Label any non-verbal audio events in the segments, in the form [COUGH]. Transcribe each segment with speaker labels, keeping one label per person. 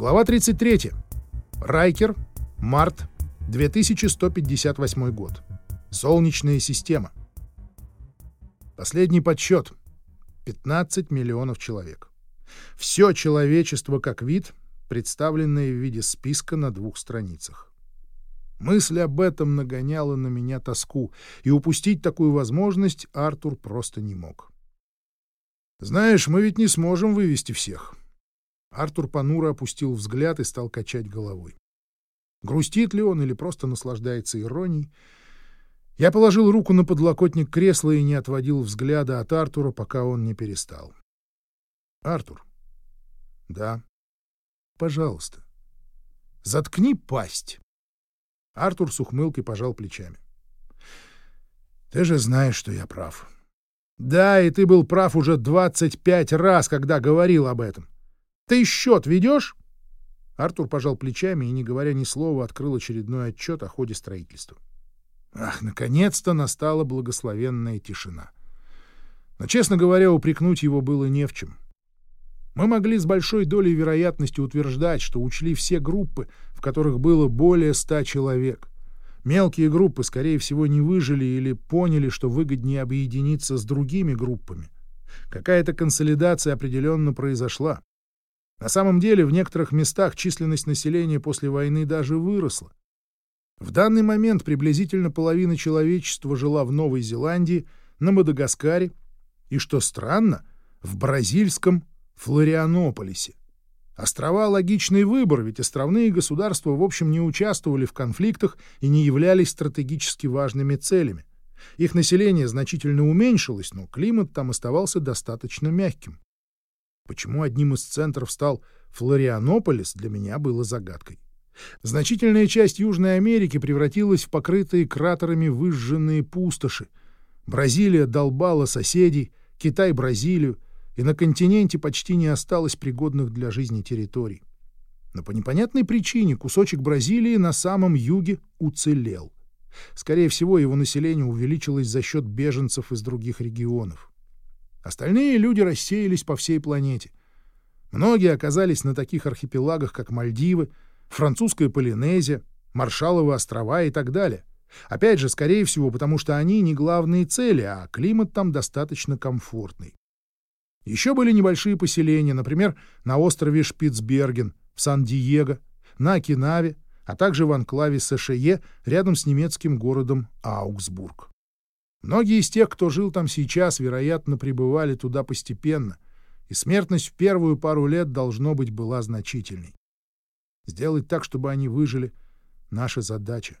Speaker 1: Глава 33. Райкер. Март. 2158 год. Солнечная система. Последний подсчет. 15 миллионов человек. Все человечество как вид, представленное в виде списка на двух страницах. Мысль об этом нагоняла на меня тоску, и упустить такую возможность Артур просто не мог. «Знаешь, мы ведь не сможем вывести всех. Артур понуро опустил взгляд и стал качать головой. Грустит ли он или просто наслаждается иронией? Я положил руку на подлокотник кресла и не отводил взгляда от Артура, пока он не перестал. «Артур?» «Да». «Пожалуйста, заткни пасть». Артур с ухмылкой пожал плечами. «Ты же знаешь, что я прав». «Да, и ты был прав уже двадцать пять раз, когда говорил об этом. Ты счет ведешь?» Артур пожал плечами и, не говоря ни слова, открыл очередной отчет о ходе строительства. Ах, наконец-то настала благословенная тишина. Но, честно говоря, упрекнуть его было не в чем. Мы могли с большой долей вероятности утверждать, что учли все группы, в которых было более ста человек. Мелкие группы, скорее всего, не выжили или поняли, что выгоднее объединиться с другими группами. Какая-то консолидация определенно произошла. На самом деле в некоторых местах численность населения после войны даже выросла. В данный момент приблизительно половина человечества жила в Новой Зеландии, на Мадагаскаре и, что странно, в бразильском Флорианополисе. Острова — логичный выбор, ведь островные государства в общем не участвовали в конфликтах и не являлись стратегически важными целями. Их население значительно уменьшилось, но климат там оставался достаточно мягким. Почему одним из центров стал Флорианополис, для меня было загадкой. Значительная часть Южной Америки превратилась в покрытые кратерами выжженные пустоши. Бразилия долбала соседей, Китай — Бразилию, и на континенте почти не осталось пригодных для жизни территорий. Но по непонятной причине кусочек Бразилии на самом юге уцелел. Скорее всего, его население увеличилось за счет беженцев из других регионов. Остальные люди рассеялись по всей планете. Многие оказались на таких архипелагах, как Мальдивы, французская Полинезия, Маршалловы острова и так далее. Опять же, скорее всего, потому что они не главные цели, а климат там достаточно комфортный. Еще были небольшие поселения, например, на острове Шпицберген, в Сан-Диего, на Окинаве, а также в анклаве Сэшее рядом с немецким городом Аугсбург. Многие из тех, кто жил там сейчас, вероятно, прибывали туда постепенно, и смертность в первую пару лет, должно быть, была значительной. Сделать так, чтобы они выжили — наша задача.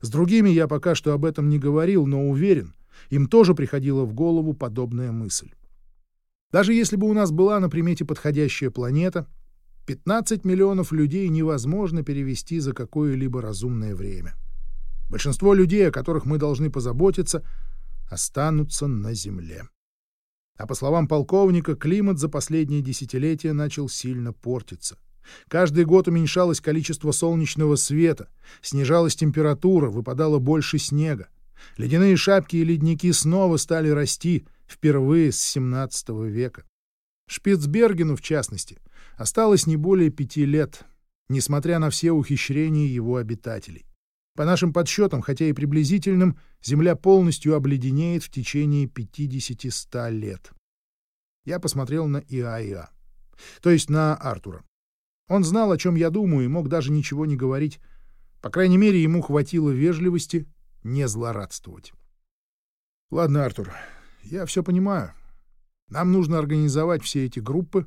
Speaker 1: С другими я пока что об этом не говорил, но уверен, им тоже приходила в голову подобная мысль. Даже если бы у нас была на примете подходящая планета, 15 миллионов людей невозможно перевести за какое-либо разумное время. Большинство людей, о которых мы должны позаботиться, останутся на Земле. А по словам полковника, климат за последние десятилетия начал сильно портиться. Каждый год уменьшалось количество солнечного света, снижалась температура, выпадало больше снега. Ледяные шапки и ледники снова стали расти, впервые с 17 века. Шпицбергену, в частности, осталось не более пяти лет, несмотря на все ухищрения его обитателей. По нашим подсчетам, хотя и приблизительным, Земля полностью обледенеет в течение 50-100 лет. Я посмотрел на ИАИА, то есть на Артура. Он знал, о чем я думаю, и мог даже ничего не говорить. По крайней мере, ему хватило вежливости не злорадствовать. Ладно, Артур, я все понимаю. Нам нужно организовать все эти группы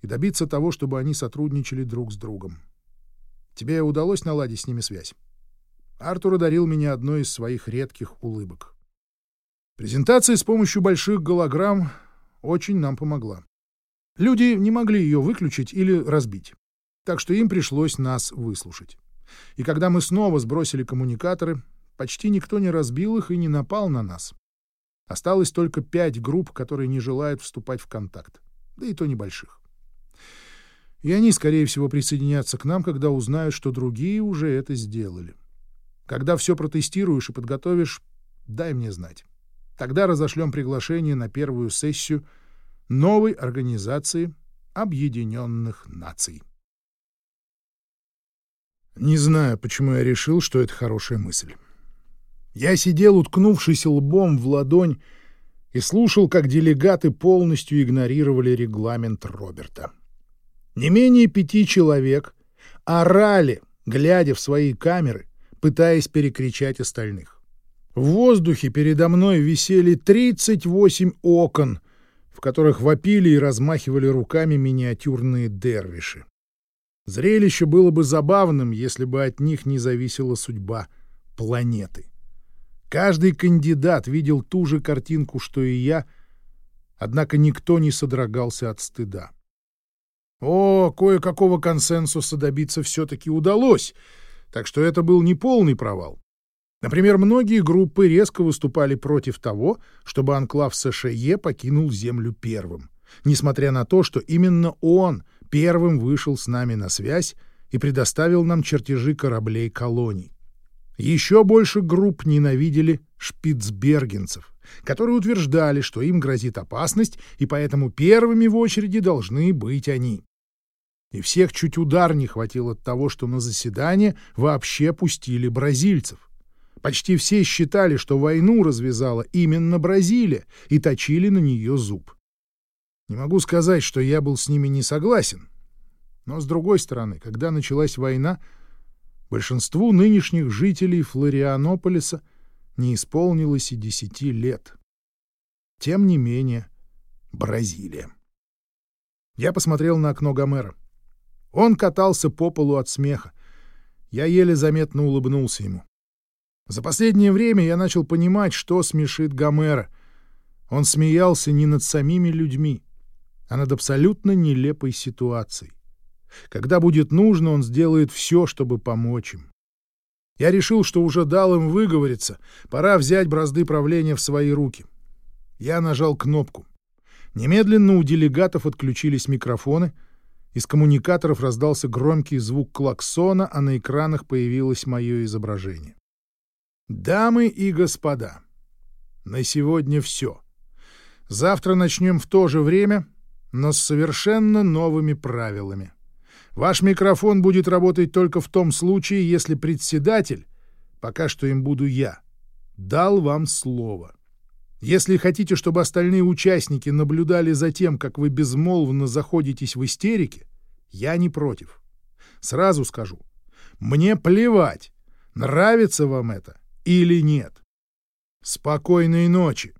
Speaker 1: и добиться того, чтобы они сотрудничали друг с другом. Тебе удалось наладить с ними связь? Артур одарил меня одной из своих редких улыбок. Презентация с помощью больших голограмм очень нам помогла. Люди не могли ее выключить или разбить, так что им пришлось нас выслушать. И когда мы снова сбросили коммуникаторы, почти никто не разбил их и не напал на нас. Осталось только пять групп, которые не желают вступать в контакт, да и то небольших. И они, скорее всего, присоединятся к нам, когда узнают, что другие уже это сделали. — когда все протестируешь и подготовишь, дай мне знать. Тогда разошлем приглашение на первую сессию новой организации Объединенных Наций. Не знаю, почему я решил, что это хорошая мысль. Я сидел, уткнувшись лбом в ладонь, и слушал, как делегаты полностью игнорировали регламент Роберта. Не менее пяти человек орали, глядя в свои камеры, пытаясь перекричать остальных. В воздухе передо мной висели 38 окон, в которых вопили и размахивали руками миниатюрные дервиши. Зрелище было бы забавным, если бы от них не зависела судьба планеты. Каждый кандидат видел ту же картинку, что и я, однако никто не содрогался от стыда. О, кое-какого консенсуса добиться все-таки удалось, так что это был не полный провал. Например, многие группы резко выступали против того, чтобы анклав США покинул Землю первым, несмотря на то, что именно он — первым вышел с нами на связь и предоставил нам чертежи кораблей колоний. Еще больше групп ненавидели шпицбергенцев, которые утверждали, что им грозит опасность, и поэтому первыми в очереди должны быть они. И всех чуть удар не хватило от того, что на заседание вообще пустили бразильцев. Почти все считали, что войну развязала именно Бразилия, и точили на нее зуб. Не могу сказать, что я был с ними не согласен. Но, с другой стороны, когда началась война, большинству нынешних жителей Флорианополиса не исполнилось и десяти лет. Тем не менее, Бразилия. Я посмотрел на окно Гомера. Он катался по полу от смеха. Я еле заметно улыбнулся ему. За последнее время я начал понимать, что смешит Гомера. Он смеялся не над самими людьми, а над абсолютно нелепой ситуацией. Когда будет нужно, он сделает все, чтобы помочь им. Я решил, что уже дал им выговориться, пора взять бразды правления в свои руки. Я нажал кнопку. Немедленно у делегатов отключились микрофоны, из коммуникаторов раздался громкий звук клаксона, а на экранах появилось мое изображение. Дамы и господа, на сегодня все. Завтра начнем в то же время — но с совершенно новыми правилами. Ваш микрофон будет работать только в том случае, если председатель, пока что им буду я, дал вам слово. Если хотите, чтобы остальные участники наблюдали за тем, как вы безмолвно заходитесь в истерике, я не против. Сразу скажу, мне плевать, нравится вам это или нет. Спокойной ночи.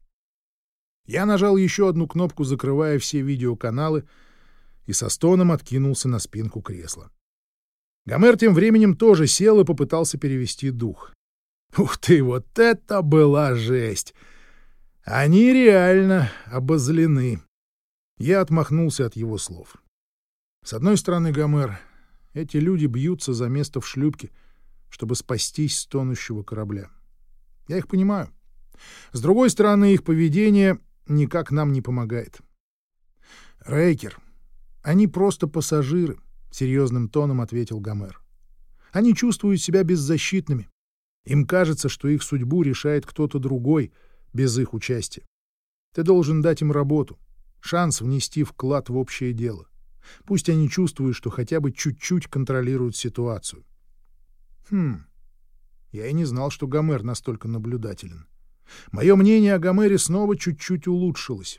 Speaker 1: Я нажал еще одну кнопку, закрывая все видеоканалы, и со стоном откинулся на спинку кресла. Гомер тем временем тоже сел и попытался перевести дух. Ух ты, вот это была жесть! Они реально обозлены. Я отмахнулся от его слов. С одной стороны, Гомер, эти люди бьются за место в шлюпке, чтобы спастись с тонущего корабля. Я их понимаю. С другой стороны, их поведение никак нам не помогает. Рейкер, они просто пассажиры, серьезным тоном ответил Гомер. Они чувствуют себя беззащитными. Им кажется, что их судьбу решает кто-то другой без их участия. Ты должен дать им работу, шанс внести вклад в общее дело. Пусть они чувствуют, что хотя бы чуть-чуть контролируют ситуацию. Хм. Я и не знал, что Гомер настолько наблюдателен. Мое мнение о Гомере снова чуть-чуть улучшилось.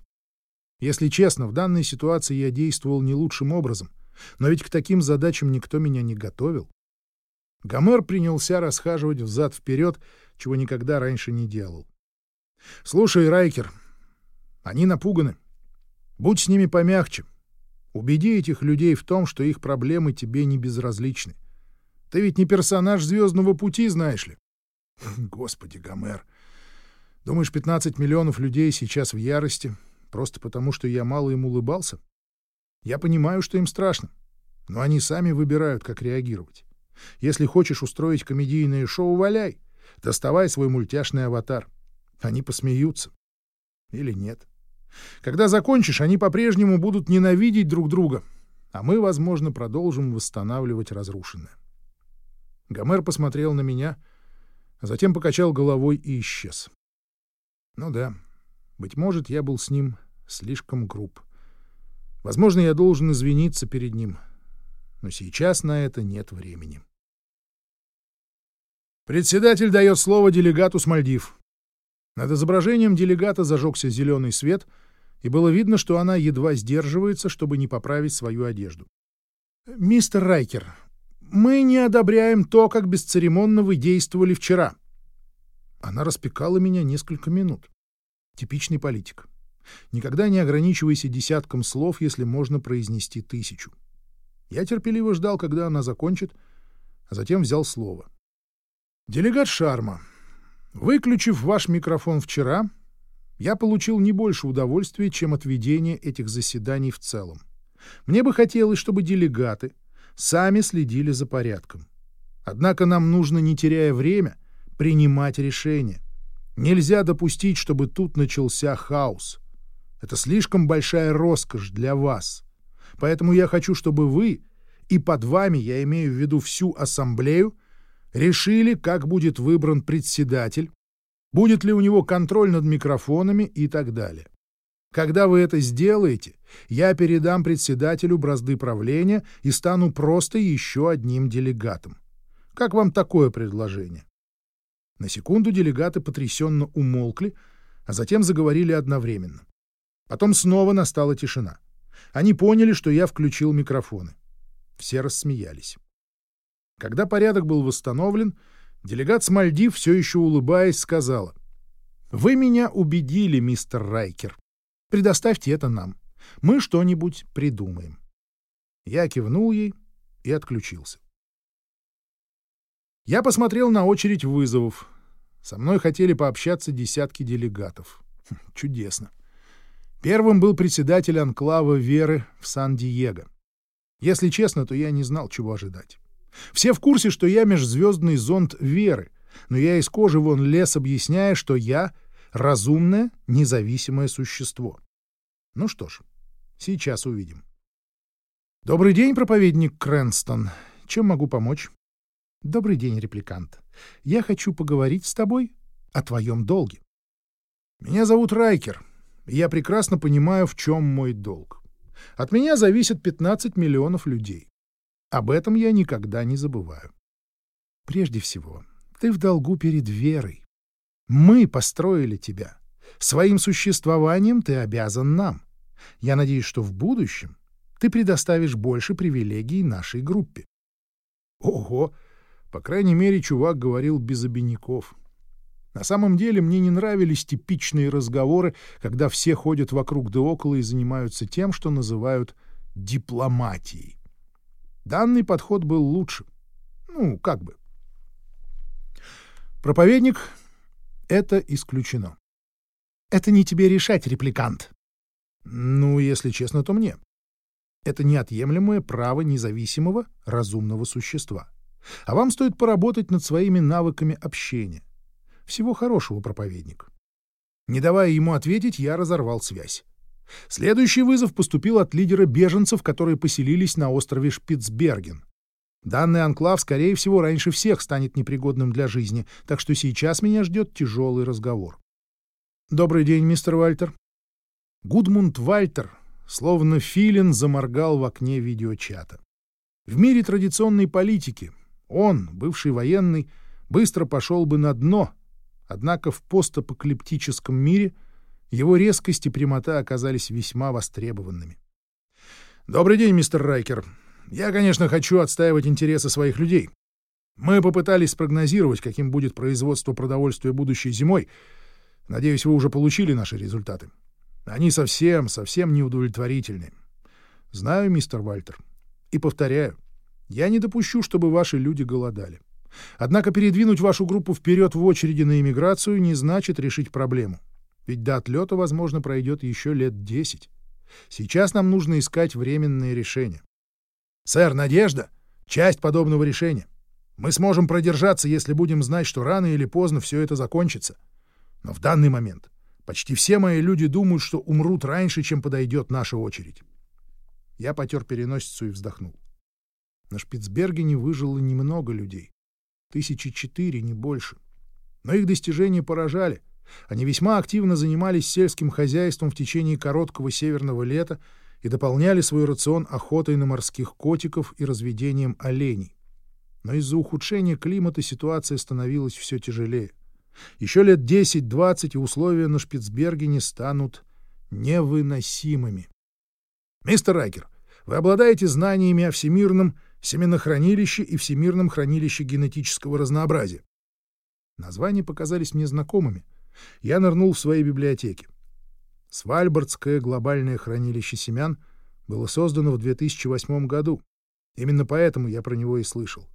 Speaker 1: Если честно, в данной ситуации я действовал не лучшим образом, но ведь к таким задачам никто меня не готовил. Гомер принялся расхаживать взад-вперед, чего никогда раньше не делал. «Слушай, Райкер, они напуганы. Будь с ними помягче. Убеди этих людей в том, что их проблемы тебе не безразличны. Ты ведь не персонаж «Звездного пути», знаешь ли?» [CLEARS THROAT] «Господи, Гомер!» Думаешь, 15 миллионов людей сейчас в ярости, просто потому что я мало им улыбался? Я понимаю, что им страшно, но они сами выбирают, как реагировать. Если хочешь устроить комедийное шоу, валяй. Доставай свой мультяшный аватар. Они посмеются. Или нет. Когда закончишь, они по-прежнему будут ненавидеть друг друга, а мы, возможно, продолжим восстанавливать разрушенное. Гомер посмотрел на меня, а затем покачал головой и исчез. Ну да, быть может, я был с ним слишком груб. Возможно, я должен извиниться перед ним, но сейчас на это нет времени. Председатель дает слово делегату с Мальдив. Над изображением делегата зажегся зеленый свет, и было видно, что она едва сдерживается, чтобы не поправить свою одежду. «Мистер Райкер, мы не одобряем то, как бесцеремонно вы действовали вчера». Она распекала меня несколько минут. Типичный политик. Никогда не ограничивайся десятком слов, если можно произнести тысячу. Я терпеливо ждал, когда она закончит, а затем взял слово. «Делегат Шарма, выключив ваш микрофон вчера, я получил не больше удовольствия, чем от ведения этих заседаний в целом. Мне бы хотелось, чтобы делегаты сами следили за порядком. Однако нам нужно, не теряя время, принимать решения. Нельзя допустить, чтобы тут начался хаос. Это слишком большая роскошь для вас. Поэтому я хочу, чтобы вы, и под вами я имею в виду всю ассамблею, решили, как будет выбран председатель, будет ли у него контроль над микрофонами и так далее. Когда вы это сделаете, я передам председателю бразды правления и стану просто еще одним делегатом. Как вам такое предложение? На секунду делегаты потрясенно умолкли, а затем заговорили одновременно. Потом снова настала тишина. Они поняли, что я включил микрофоны. Все рассмеялись. Когда порядок был восстановлен, делегат с Мальдив, все еще улыбаясь, сказала, «Вы меня убедили, мистер Райкер. Предоставьте это нам. Мы что-нибудь придумаем». Я кивнул ей и отключился. Я посмотрел на очередь вызовов. Со мной хотели пообщаться десятки делегатов. Хм, чудесно. Первым был председатель анклава Веры в Сан-Диего. Если честно, то я не знал, чего ожидать. Все в курсе, что я межзвездный зонд Веры, но я из кожи вон лес, объясняя, что я — разумное, независимое существо. Ну что ж, сейчас увидим. Добрый день, проповедник Крэнстон. Чем могу помочь? Добрый день, репликант. Я хочу поговорить с тобой о твоем долге. Меня зовут Райкер, я прекрасно понимаю, в чем мой долг. От меня зависит 15 миллионов людей. Об этом я никогда не забываю. Прежде всего, ты в долгу перед верой. Мы построили тебя. Своим существованием ты обязан нам. Я надеюсь, что в будущем ты предоставишь больше привилегий нашей группе. Ого! По крайней мере, чувак говорил без обиняков. На самом деле мне не нравились типичные разговоры, когда все ходят вокруг да около и занимаются тем, что называют дипломатией. Данный подход был лучше. Ну, как бы. Проповедник — это исключено. Это не тебе решать, репликант. Ну, если честно, то мне. Это неотъемлемое право независимого разумного существа. А вам стоит поработать над своими навыками общения. Всего хорошего, проповедник. Не давая ему ответить, я разорвал связь. Следующий вызов поступил от лидера беженцев, которые поселились на острове Шпицберген. Данный анклав, скорее всего, раньше всех станет непригодным для жизни, так что сейчас меня ждет тяжелый разговор. «Добрый день, мистер Вальтер». Гудмунд Вальтер, словно филин, заморгал в окне видеочата. В мире традиционной политики он, бывший военный, быстро пошел бы на дно, Однако в постапокалиптическом мире его резкость и прямота оказались весьма востребованными. «Добрый день, мистер Райкер. Я, конечно, хочу отстаивать интересы своих людей. Мы попытались спрогнозировать, каким будет производство продовольствия будущей зимой. Надеюсь, вы уже получили наши результаты. Они совсем, совсем неудовлетворительны. Знаю, мистер Вальтер. И повторяю, я не допущу, чтобы ваши люди голодали. Однако передвинуть вашу группу вперед в очереди на иммиграцию не значит решить проблему. Ведь до отлета, возможно, пройдет еще лет десять. Сейчас нам нужно искать временные решения. Сэр, надежда — часть подобного решения. Мы сможем продержаться, если будем знать, что рано или поздно все это закончится. Но в данный момент почти все мои люди думают, что умрут раньше, чем подойдет наша очередь. Я потер переносицу и вздохнул. На Шпицбергене выжило немного людей. Тысячи четыре, не больше. Но их достижения поражали. Они весьма активно занимались сельским хозяйством в течение короткого северного лета и дополняли свой рацион охотой на морских котиков и разведением оленей. но из-за ухудшения климата ситуация становилась все тяжелее. Еще лет 10-20 и условия на Шпицбергене станут невыносимыми. Мистер Райкер, вы обладаете знаниями о всемирном семенохранилище и всемирном хранилище генетического разнообразия. Названия показались мне знакомыми. Я нырнул в своей библиотеке. Свальбардское глобальное хранилище семян было создано в 2008 году. Именно поэтому я про него и слышал.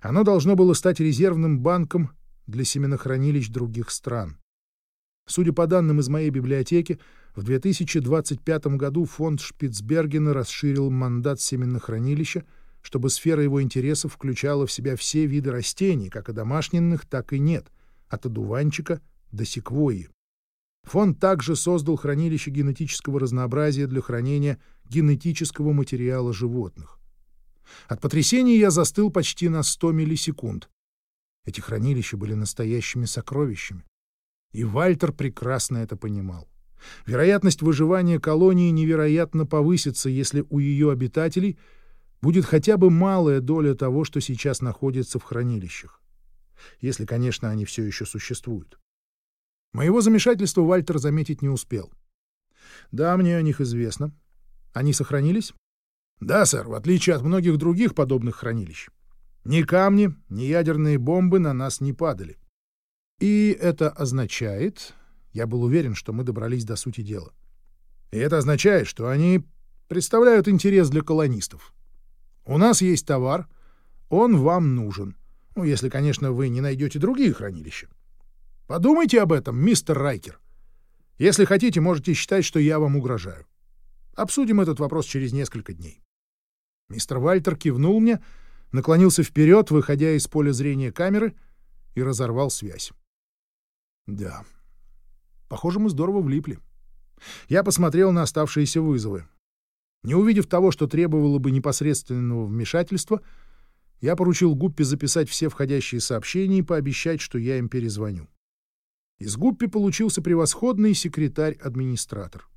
Speaker 1: Оно должно было стать резервным банком для семенохранилищ других стран. Судя по данным из моей библиотеки, в 2025 году фонд Шпицбергена расширил мандат семенохранилища, чтобы сфера его интересов включала в себя все виды растений, как и домашних, так и нет, от одуванчика до секвойи. Фонд также создал хранилище генетического разнообразия для хранения генетического материала животных. От потрясения я застыл почти на 100 миллисекунд. Эти хранилища были настоящими сокровищами. И Вальтер прекрасно это понимал. Вероятность выживания колонии невероятно повысится, если у ее обитателей будет хотя бы малая доля того, что сейчас находится в хранилищах. Если, конечно, они все еще существуют. Моего замешательства Вальтер заметить не успел. Да, мне о них известно. Они сохранились? Да, сэр, в отличие от многих других подобных хранилищ. Ни камни, ни ядерные бомбы на нас не падали. И это означает... Я был уверен, что мы добрались до сути дела. И это означает, что они представляют интерес для колонистов. У нас есть товар, он вам нужен. Ну, если, конечно, вы не найдете другие хранилища. Подумайте об этом, мистер Райкер. Если хотите, можете считать, что я вам угрожаю. Обсудим этот вопрос через несколько дней. Мистер Вальтер кивнул мне, наклонился вперед, выходя из поля зрения камеры, и разорвал связь. Да, похоже, мы здорово влипли. Я посмотрел на оставшиеся вызовы. Не увидев того, что требовало бы непосредственного вмешательства, я поручил Гуппе записать все входящие сообщения и пообещать, что я им перезвоню. Из Гуппи получился превосходный секретарь-администратор.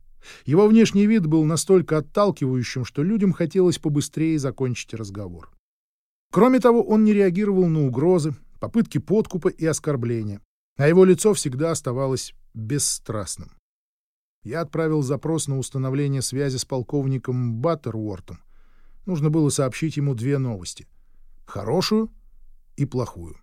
Speaker 1: Его внешний вид был настолько отталкивающим, что людям хотелось побыстрее закончить разговор. Кроме того, он не реагировал на угрозы, попытки подкупа и оскорбления, а его лицо всегда оставалось бесстрастным. Я отправил запрос на установление связи с полковником Баттеруортом. Нужно было сообщить ему две новости — хорошую и плохую.